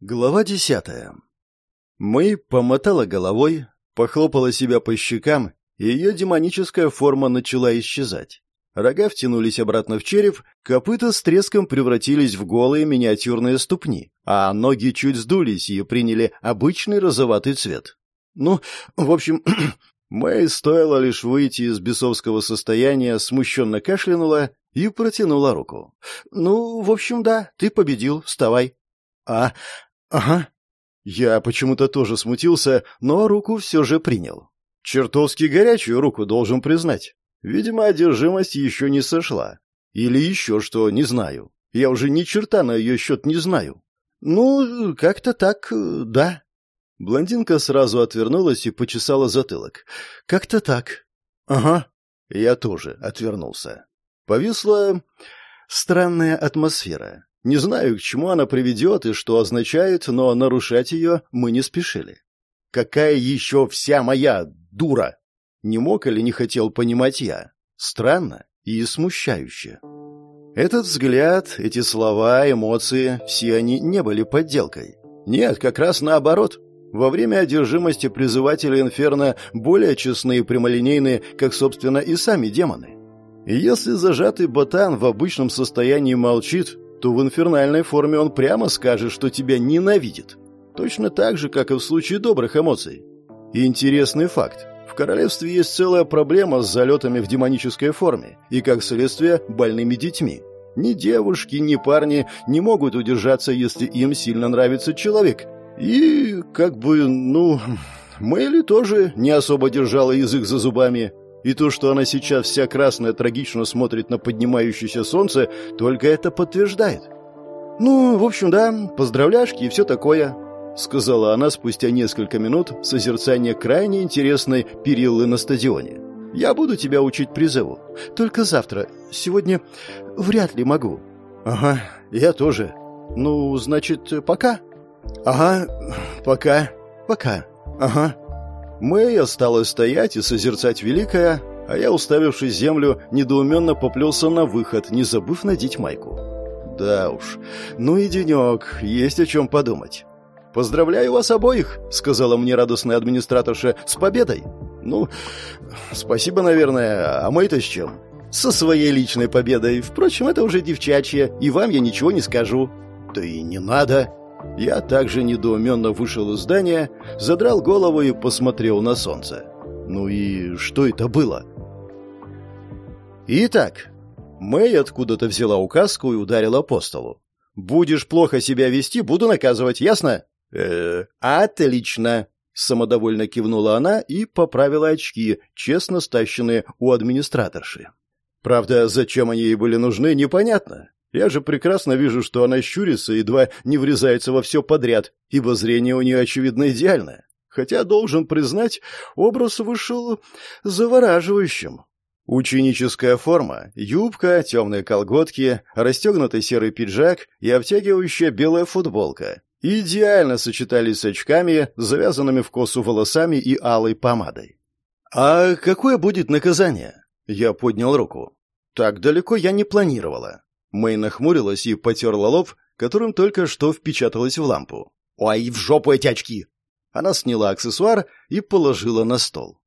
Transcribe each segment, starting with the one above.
Глава десятая. Мы помотала головой, похлопала себя по щекам, и ее демоническая форма начала исчезать. Рога втянулись обратно в череп, копыта с треском превратились в голые миниатюрные ступни, а ноги чуть сдулись и приняли обычный розоватый цвет. Ну, в общем, Мэй стоило лишь выйти из бесовского состояния, смущенно кашлянула и протянула руку. «Ну, в общем, да, ты победил, вставай». «А, «Ага». Я почему-то тоже смутился, но руку все же принял. Чертовски горячую руку, должен признать. Видимо, одержимость еще не сошла. Или еще что, не знаю. Я уже ни черта на ее счет не знаю. Ну, как-то так, да. Блондинка сразу отвернулась и почесала затылок. Как-то так. Ага. Я тоже отвернулся. Повисла странная атмосфера. Не знаю, к чему она приведет и что означает, но нарушать ее мы не спешили. Какая еще вся моя дура? Не мог или не хотел понимать я. Странно и смущающе. Этот взгляд, эти слова, эмоции, все они не были подделкой. Нет, как раз наоборот. Во время одержимости призыватели Инферно более честны и прямолинейны, как, собственно, и сами демоны. Если зажатый ботан в обычном состоянии молчит, то в инфернальной форме он прямо скажет, что тебя ненавидит. Точно так же, как и в случае добрых эмоций. И интересный факт. В королевстве есть целая проблема с залетами в демонической форме и, как следствие, больными детьми. Ни девушки, ни парни не могут удержаться, если им сильно нравится человек. И, как бы, ну, Мэйли тоже не особо держала язык за зубами. И то, что она сейчас вся красная трагично смотрит на поднимающееся солнце, только это подтверждает. «Ну, в общем, да, поздравляшки и все такое», — сказала она спустя несколько минут созерцания крайне интересной периллы на стадионе. «Я буду тебя учить призыву. Только завтра. Сегодня вряд ли могу». «Ага, я тоже. Ну, значит, пока?» «Ага, пока. Пока. Ага». Мэй осталась стоять и созерцать великое, а я, уставившись землю, недоуменно поплелся на выход, не забыв надеть майку. Да уж, ну и денек, есть о чем подумать. «Поздравляю вас обоих», — сказала мне радостная администраторша, — «с победой». «Ну, спасибо, наверное, а мой-то с чем?» «Со своей личной победой. Впрочем, это уже девчачье, и вам я ничего не скажу». «Да и не надо», я также недоуменно вышел из здания, задрал голову и посмотрел на солнце. Ну и что это было? Итак, Мэй откуда-то взяла указку и ударила по столу. «Будешь плохо себя вести, буду наказывать, ясно?» э отлично!» Самодовольно кивнула она и поправила очки, честно стащенные у администраторши. Правда, зачем они ей были нужны, непонятно. Я же прекрасно вижу, что она щурится, едва не врезается во все подряд, ибо зрение у нее, очевидно, идеальное. Хотя, должен признать, образ вышел завораживающим. Ученическая форма, юбка, темные колготки, расстегнутый серый пиджак и обтягивающая белая футболка идеально сочетались с очками, завязанными в косу волосами и алой помадой. «А какое будет наказание?» Я поднял руку. «Так далеко я не планировала. Мэй нахмурилась и потерла лоб, которым только что впечаталась в лампу. «Ой, в жопу эти очки!» Она сняла аксессуар и положила на стол.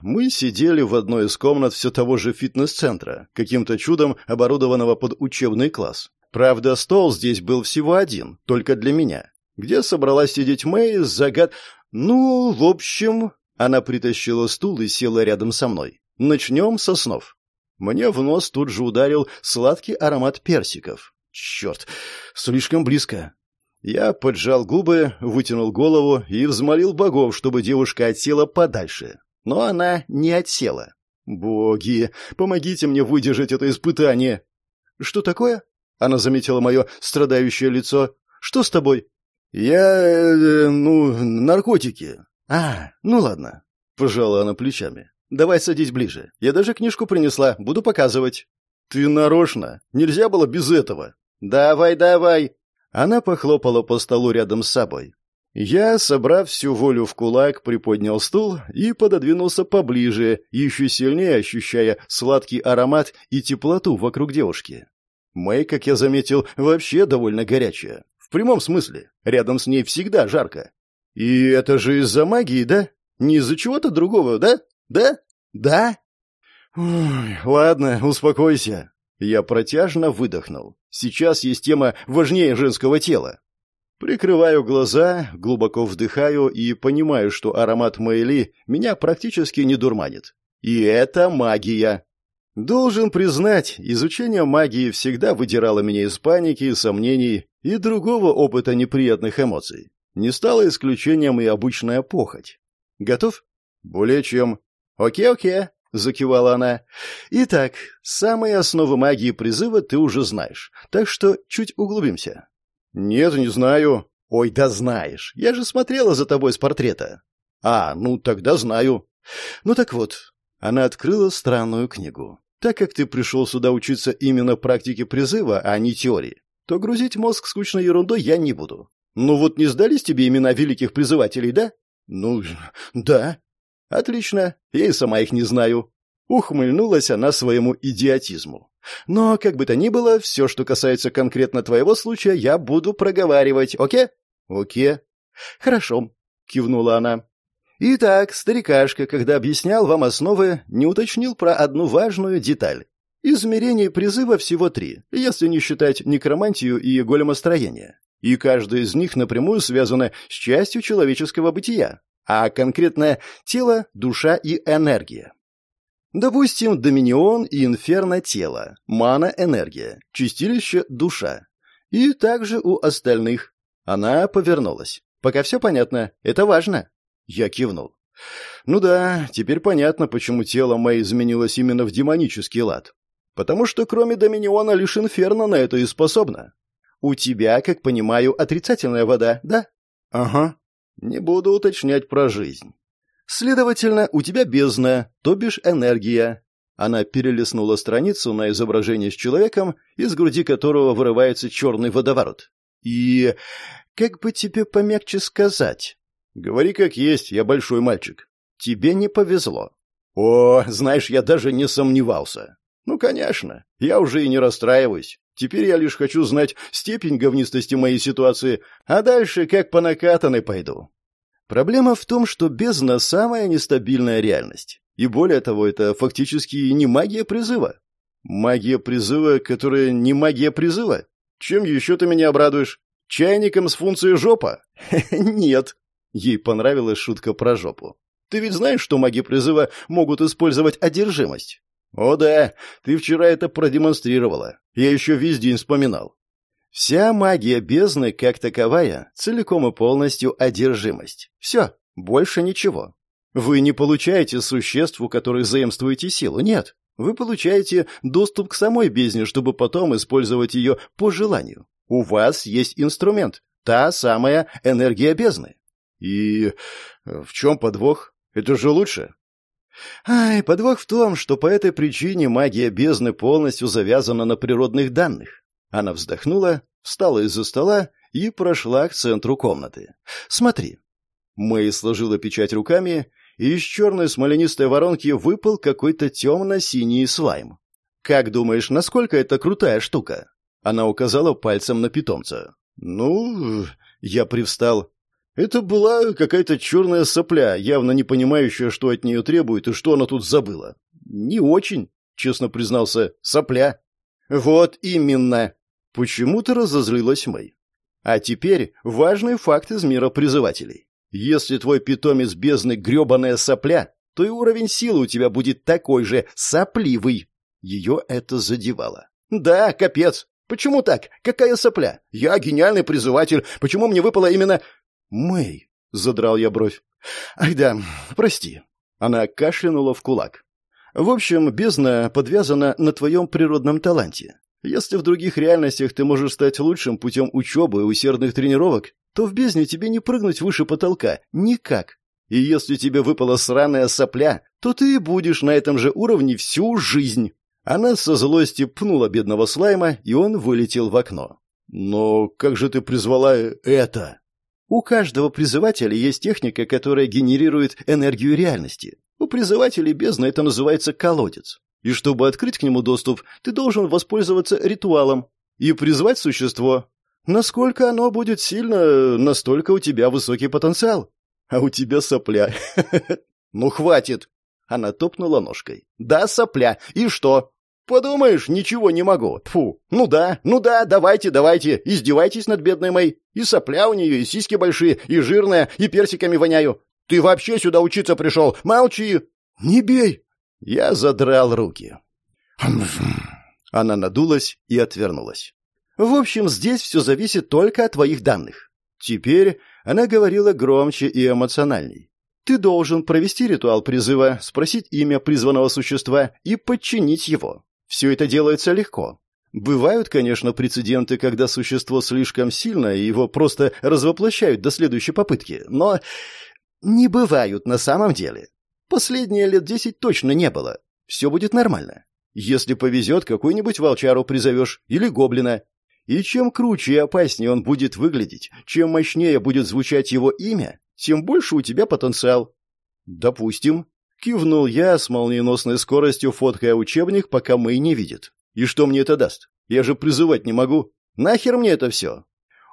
Мы сидели в одной из комнат все того же фитнес-центра, каким-то чудом оборудованного под учебный класс. Правда, стол здесь был всего один, только для меня. Где собралась сидеть Мэй загад... Ну, в общем... Она притащила стул и села рядом со мной. Начнем со снов. Мне в нос тут же ударил сладкий аромат персиков. Черт, слишком близко. Я поджал губы, вытянул голову и взмолил богов, чтобы девушка отсела подальше. Но она не отсела. «Боги, помогите мне выдержать это испытание!» «Что такое?» Она заметила мое страдающее лицо. «Что с тобой?» «Я... Э, ну, наркотики». «А, ну ладно», — пожала она плечами. Давай садись ближе. Я даже книжку принесла, буду показывать. Ты нарочно. Нельзя было без этого. Давай, давай. Она похлопала по столу рядом с собой. Я, собрав всю волю в кулак, приподнял стул и пододвинулся поближе, еще сильнее ощущая сладкий аромат и теплоту вокруг девушки. Мэй, как я заметил, вообще довольно горячая. В прямом смысле. Рядом с ней всегда жарко. И это же из-за магии, да? Не из-за чего-то другого, да? Да? Да? Ой, ладно, успокойся. Я протяжно выдохнул. Сейчас есть тема важнее женского тела. Прикрываю глаза, глубоко вдыхаю и понимаю, что аромат Мэйли меня практически не дурманит. И это магия. Должен признать, изучение магии всегда выдирало меня из паники, сомнений и другого опыта неприятных эмоций. Не стало исключением и обычная похоть. Готов? Более чем. Окей-окей, закивала она. Итак, самые основы магии призыва ты уже знаешь, так что чуть углубимся. Нет, не знаю. Ой, да знаешь. Я же смотрела за тобой с портрета. А, ну тогда знаю. Ну так вот, она открыла странную книгу. Так как ты пришел сюда учиться именно практике призыва, а не теории, то грузить мозг скучной ерундой я не буду. Ну вот не сдались тебе имена великих призывателей, да? Ну, да. Отлично, я и сама их не знаю. Ухмыльнулась она своему идиотизму. Но, как бы то ни было, все, что касается конкретно твоего случая, я буду проговаривать, окей? Окей. Хорошо, кивнула она. Итак, старикашка, когда объяснял вам основы, не уточнил про одну важную деталь. Измерений призыва всего три, если не считать некромантию и големостроение. И каждое из них напрямую связано с частью человеческого бытия, а конкретно тело, душа и энергия. Допустим, доминион и инферно – тело, мана – энергия, чистилище – душа. И также у остальных. Она повернулась. Пока все понятно, это важно. Я кивнул. Ну да, теперь понятно, почему тело мое изменилось именно в демонический лад. Потому что кроме доминиона лишь инферно на это и способна. У тебя, как понимаю, отрицательная вода, да? Ага. Не буду уточнять про жизнь. Следовательно, у тебя бездна, то бишь энергия. Она перелистнула страницу на изображение с человеком, из груди которого вырывается черный водоворот. И как бы тебе помягче сказать? Говори как есть, я большой мальчик. Тебе не повезло. О, знаешь, я даже не сомневался. Ну, конечно, я уже и не расстраиваюсь. Теперь я лишь хочу знать степень говнистости моей ситуации, а дальше как по накатанной пойду. Проблема в том, что бездна – самая нестабильная реальность. И более того, это фактически не магия призыва. Магия призыва, которая не магия призыва? Чем еще ты меня обрадуешь? Чайником с функцией жопа? Нет. Ей понравилась шутка про жопу. Ты ведь знаешь, что маги призыва могут использовать одержимость? О да, ты вчера это продемонстрировала. Я еще весь день вспоминал. Вся магия бездны, как таковая, целиком и полностью одержимость. Все, больше ничего. Вы не получаете существ, у которых заимствуете силу, нет. Вы получаете доступ к самой бездне, чтобы потом использовать ее по желанию. У вас есть инструмент, та самая энергия бездны. И в чем подвох? Это же лучше. Ай, подвох в том, что по этой причине магия бездны полностью завязана на природных данных. Она вздохнула, встала из-за стола и прошла к центру комнаты. «Смотри». Мэй сложила печать руками, и из черной смоленистой воронки выпал какой-то темно-синий слайм. «Как думаешь, насколько это крутая штука?» Она указала пальцем на питомца. «Ну...» Я привстал. Это была какая-то черная сопля, явно не понимающая, что от нее требует и что она тут забыла. «Не очень», — честно признался, — «сопля». «Вот именно!» Почему-то разозлилась Мэй. А теперь важный факт из мира призывателей. Если твой питомец бездны гребаная сопля, то и уровень силы у тебя будет такой же сопливый. Ее это задевало. Да, капец. Почему так? Какая сопля? Я гениальный призыватель. Почему мне выпало именно... Мэй, задрал я бровь. Ай да, прости. Она кашлянула в кулак. В общем, бездна подвязана на твоем природном таланте. Если в других реальностях ты можешь стать лучшим путем учебы и усердных тренировок, то в бездне тебе не прыгнуть выше потолка. Никак. И если тебе выпала сраная сопля, то ты и будешь на этом же уровне всю жизнь. Она со злости пнула бедного слайма, и он вылетел в окно. «Но как же ты призвала это?» У каждого призывателя есть техника, которая генерирует энергию реальности. У призывателей бездны это называется колодец. И чтобы открыть к нему доступ, ты должен воспользоваться ритуалом и призвать существо. Насколько оно будет сильно, настолько у тебя высокий потенциал. А у тебя сопля. Ну, хватит. Она топнула ножкой. Да, сопля. И что? Подумаешь, ничего не могу. Тфу. Ну да, ну да, давайте, давайте. Издевайтесь над бедной моей. И сопля у нее, и сиськи большие, и жирная, и персиками воняю. Ты вообще сюда учиться пришел? Молчи. Не бей. Я задрал руки. Она надулась и отвернулась. В общем, здесь все зависит только от твоих данных. Теперь она говорила громче и эмоциональней. Ты должен провести ритуал призыва, спросить имя призванного существа и подчинить его. Все это делается легко. Бывают, конечно, прецеденты, когда существо слишком сильно, и его просто развоплощают до следующей попытки, но не бывают на самом деле. Последние лет десять точно не было. Все будет нормально. Если повезет, какую-нибудь волчару призовешь или гоблина. И чем круче и опаснее он будет выглядеть, чем мощнее будет звучать его имя, тем больше у тебя потенциал. Допустим. Кивнул я с молниеносной скоростью, фоткая учебник, пока Мэй не видит. И что мне это даст? Я же призывать не могу. Нахер мне это все?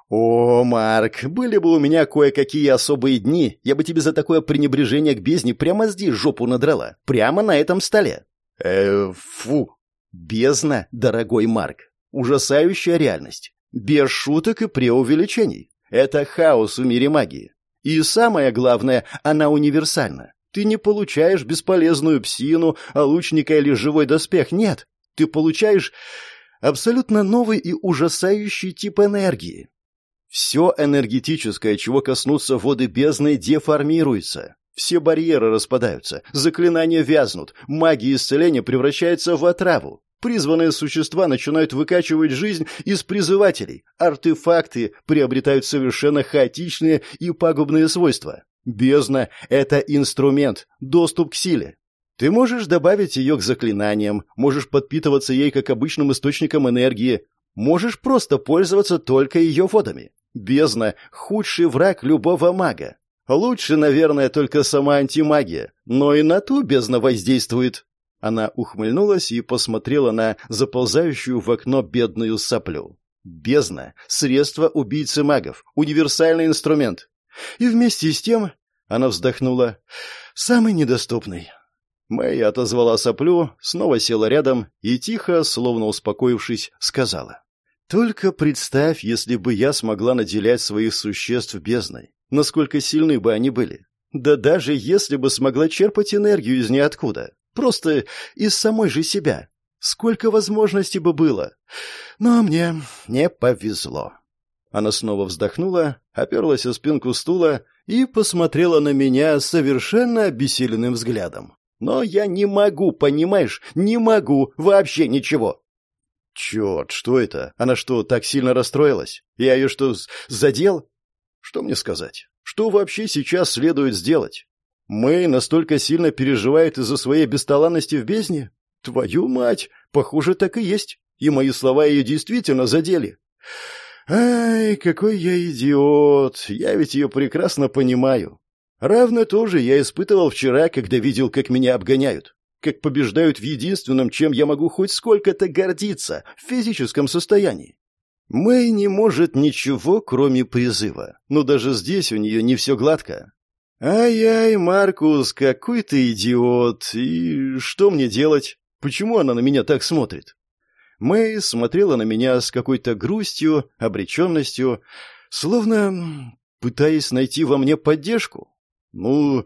О, Марк, были бы у меня кое-какие особые дни, я бы тебе за такое пренебрежение к бездне прямо здесь жопу надрала. Прямо на этом столе. Э, фу. Бездна, дорогой Марк. Ужасающая реальность. Без шуток и преувеличений. Это хаос в мире магии. И самое главное, она универсальна. Ты не получаешь бесполезную псину, а лучника или живой доспех. Нет. Ты получаешь абсолютно новый и ужасающий тип энергии. Все энергетическое, чего коснутся воды бездны, деформируется. Все барьеры распадаются, заклинания вязнут, магия исцеления превращается в отраву. Призванные существа начинают выкачивать жизнь из призывателей. Артефакты приобретают совершенно хаотичные и пагубные свойства. Бездна — это инструмент, доступ к силе. Ты можешь добавить ее к заклинаниям, можешь подпитываться ей как обычным источником энергии, можешь просто пользоваться только ее водами. Бездна — худший враг любого мага. Лучше, наверное, только сама антимагия, но и на ту бездна воздействует. Она ухмыльнулась и посмотрела на заползающую в окно бедную соплю. Бездна — средство убийцы магов, универсальный инструмент. И вместе с тем она вздохнула. «Самый недоступный». Мэй отозвала соплю, снова села рядом и тихо, словно успокоившись, сказала. «Только представь, если бы я смогла наделять своих существ бездной. Насколько сильны бы они были. Да даже если бы смогла черпать энергию из ниоткуда. Просто из самой же себя. Сколько возможностей бы было. Но мне не повезло». Она снова вздохнула, оперлась о спинку стула и посмотрела на меня совершенно обессиленным взглядом. «Но я не могу, понимаешь? Не могу! Вообще ничего!» «Черт, что это? Она что, так сильно расстроилась? Я ее что, задел?» «Что мне сказать? Что вообще сейчас следует сделать? Мэй настолько сильно переживает из-за своей бесталанности в бездне? Твою мать! Похоже, так и есть. И мои слова ее действительно задели. Ай, какой я идиот! Я ведь ее прекрасно понимаю. Равно тоже я испытывал вчера, когда видел, как меня обгоняют. Как побеждают в единственном, чем я могу хоть сколько-то гордиться, в физическом состоянии. Мэй не может ничего, кроме призыва. Но даже здесь у нее не все гладко. «Ай-ай, Маркус, какой ты идиот! И что мне делать? Почему она на меня так смотрит?» Мэй смотрела на меня с какой-то грустью, обреченностью, словно пытаясь найти во мне поддержку. «Ну,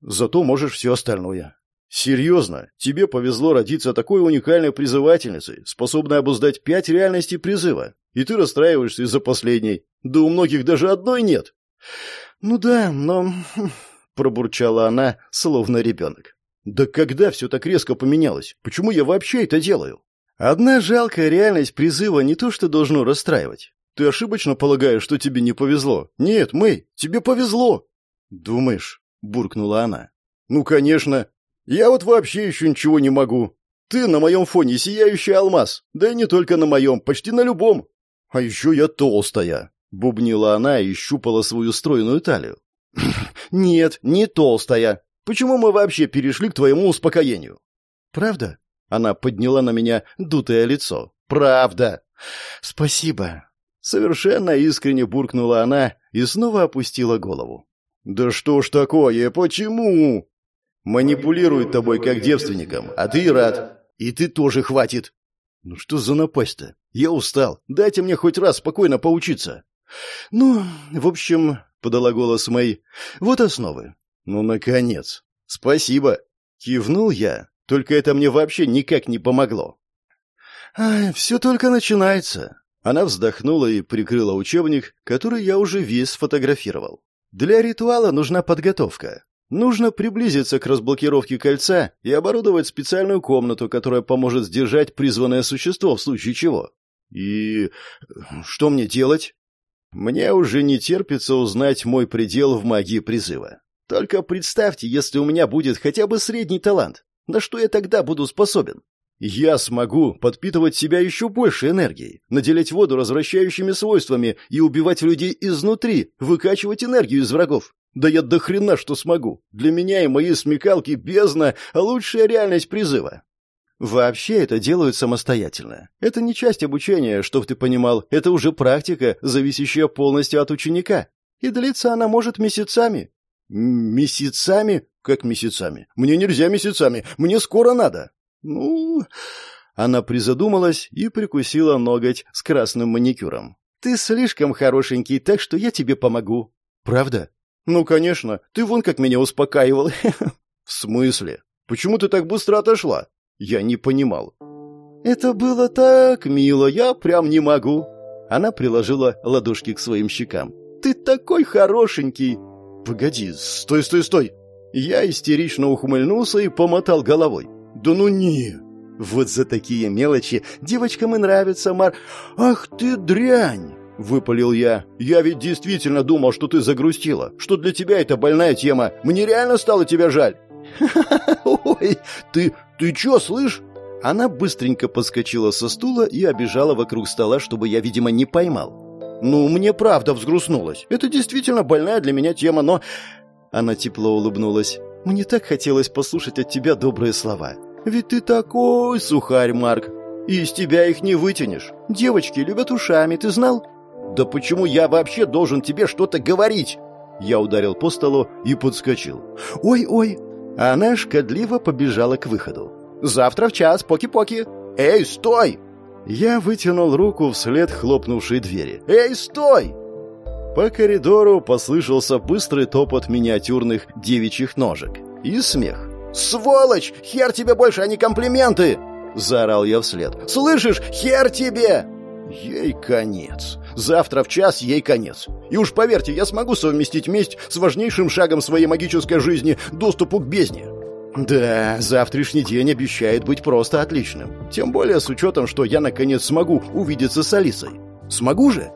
зато можешь все остальное. Серьезно, тебе повезло родиться такой уникальной призывательницей, способной обуздать пять реальностей призыва, и ты расстраиваешься из-за последней. Да у многих даже одной нет». «Ну да, но...» — пробурчала она, словно ребенок. «Да когда все так резко поменялось? Почему я вообще это делаю?» Одна жалкая реальность призыва не то что должно расстраивать. Ты ошибочно полагаешь, что тебе не повезло. Нет, Мэй, тебе повезло. Думаешь? буркнула она. Ну, конечно. Я вот вообще еще ничего не могу. Ты на моем фоне сияющий алмаз. Да и не только на моем, почти на любом. А еще я толстая. Бубнила она и щупала свою стройную талию. «Нет, не толстая. Почему мы вообще перешли к твоему успокоению?» «Правда?» Она подняла на меня дутое лицо. «Правда!» «Спасибо!» Совершенно искренне буркнула она и снова опустила голову. «Да что ж такое? Почему?» «Манипулирует тобой как девственником, а ты рад. И ты тоже хватит». «Ну что за напасть-то? Я устал. Дайте мне хоть раз спокойно поучиться». «Ну, в общем, — подала голос Мэй, — вот основы». «Ну, наконец!» «Спасибо!» — кивнул я. Только это мне вообще никак не помогло. «Ай, все только начинается». Она вздохнула и прикрыла учебник, который я уже весь сфотографировал. Для ритуала нужна подготовка. Нужно приблизиться к разблокировке кольца и оборудовать специальную комнату, которая поможет сдержать призванное существо в случае чего. И что мне делать? Мне уже не терпится узнать мой предел в магии призыва. Только представьте, если у меня будет хотя бы средний талант. На что я тогда буду способен? Я смогу подпитывать себя еще больше энергией, наделять воду развращающими свойствами и убивать людей изнутри, выкачивать энергию из врагов. Да я до хрена что смогу. Для меня и моей смекалки бездна, а лучшая реальность призыва. Вообще это делают самостоятельно. Это не часть обучения, чтоб ты понимал, это уже практика, зависящая полностью от ученика. И длиться она может месяцами. Месяцами? Как месяцами? Мне нельзя месяцами, мне скоро надо. Ну, она призадумалась и прикусила ноготь с красным маникюром. Ты слишком хорошенький, так что я тебе помогу. Правда? Ну, конечно. Ты вон как меня успокаивал. В смысле? Почему ты так быстро отошла? Я не понимал. Это было так мило, я прям не могу. Она приложила ладошки к своим щекам. Ты такой хорошенький. Погоди, стой, стой, стой. Я истерично ухмыльнулся и помотал головой. «Да ну не!» «Вот за такие мелочи девочкам и нравится, Мар...» «Ах ты дрянь!» — выпалил я. «Я ведь действительно думал, что ты загрустила, что для тебя это больная тема. Мне реально стало тебя жаль». «Ой, ты... ты чё, слышь?» Она быстренько подскочила со стула и обежала вокруг стола, чтобы я, видимо, не поймал. «Ну, мне правда взгрустнулось. Это действительно больная для меня тема, но...» Она тепло улыбнулась. «Мне так хотелось послушать от тебя добрые слова. Ведь ты такой сухарь, Марк. И из тебя их не вытянешь. Девочки любят ушами, ты знал? Да почему я вообще должен тебе что-то говорить? Я ударил по столу и подскочил. Ой-ой. Она шкодливо побежала к выходу. Завтра в час, поки-поки. Эй, стой! Я вытянул руку вслед хлопнувшей двери. Эй, стой! По коридору послышался быстрый топот миниатюрных девичьих ножек и смех. «Сволочь! Хер тебе больше, а не комплименты!» — заорал я вслед. «Слышишь? Хер тебе!» Ей конец. Завтра в час ей конец. И уж поверьте, я смогу совместить месть с важнейшим шагом своей магической жизни — доступу к бездне. Да, завтрашний день обещает быть просто отличным. Тем более с учетом, что я наконец смогу увидеться с Алисой. Смогу же?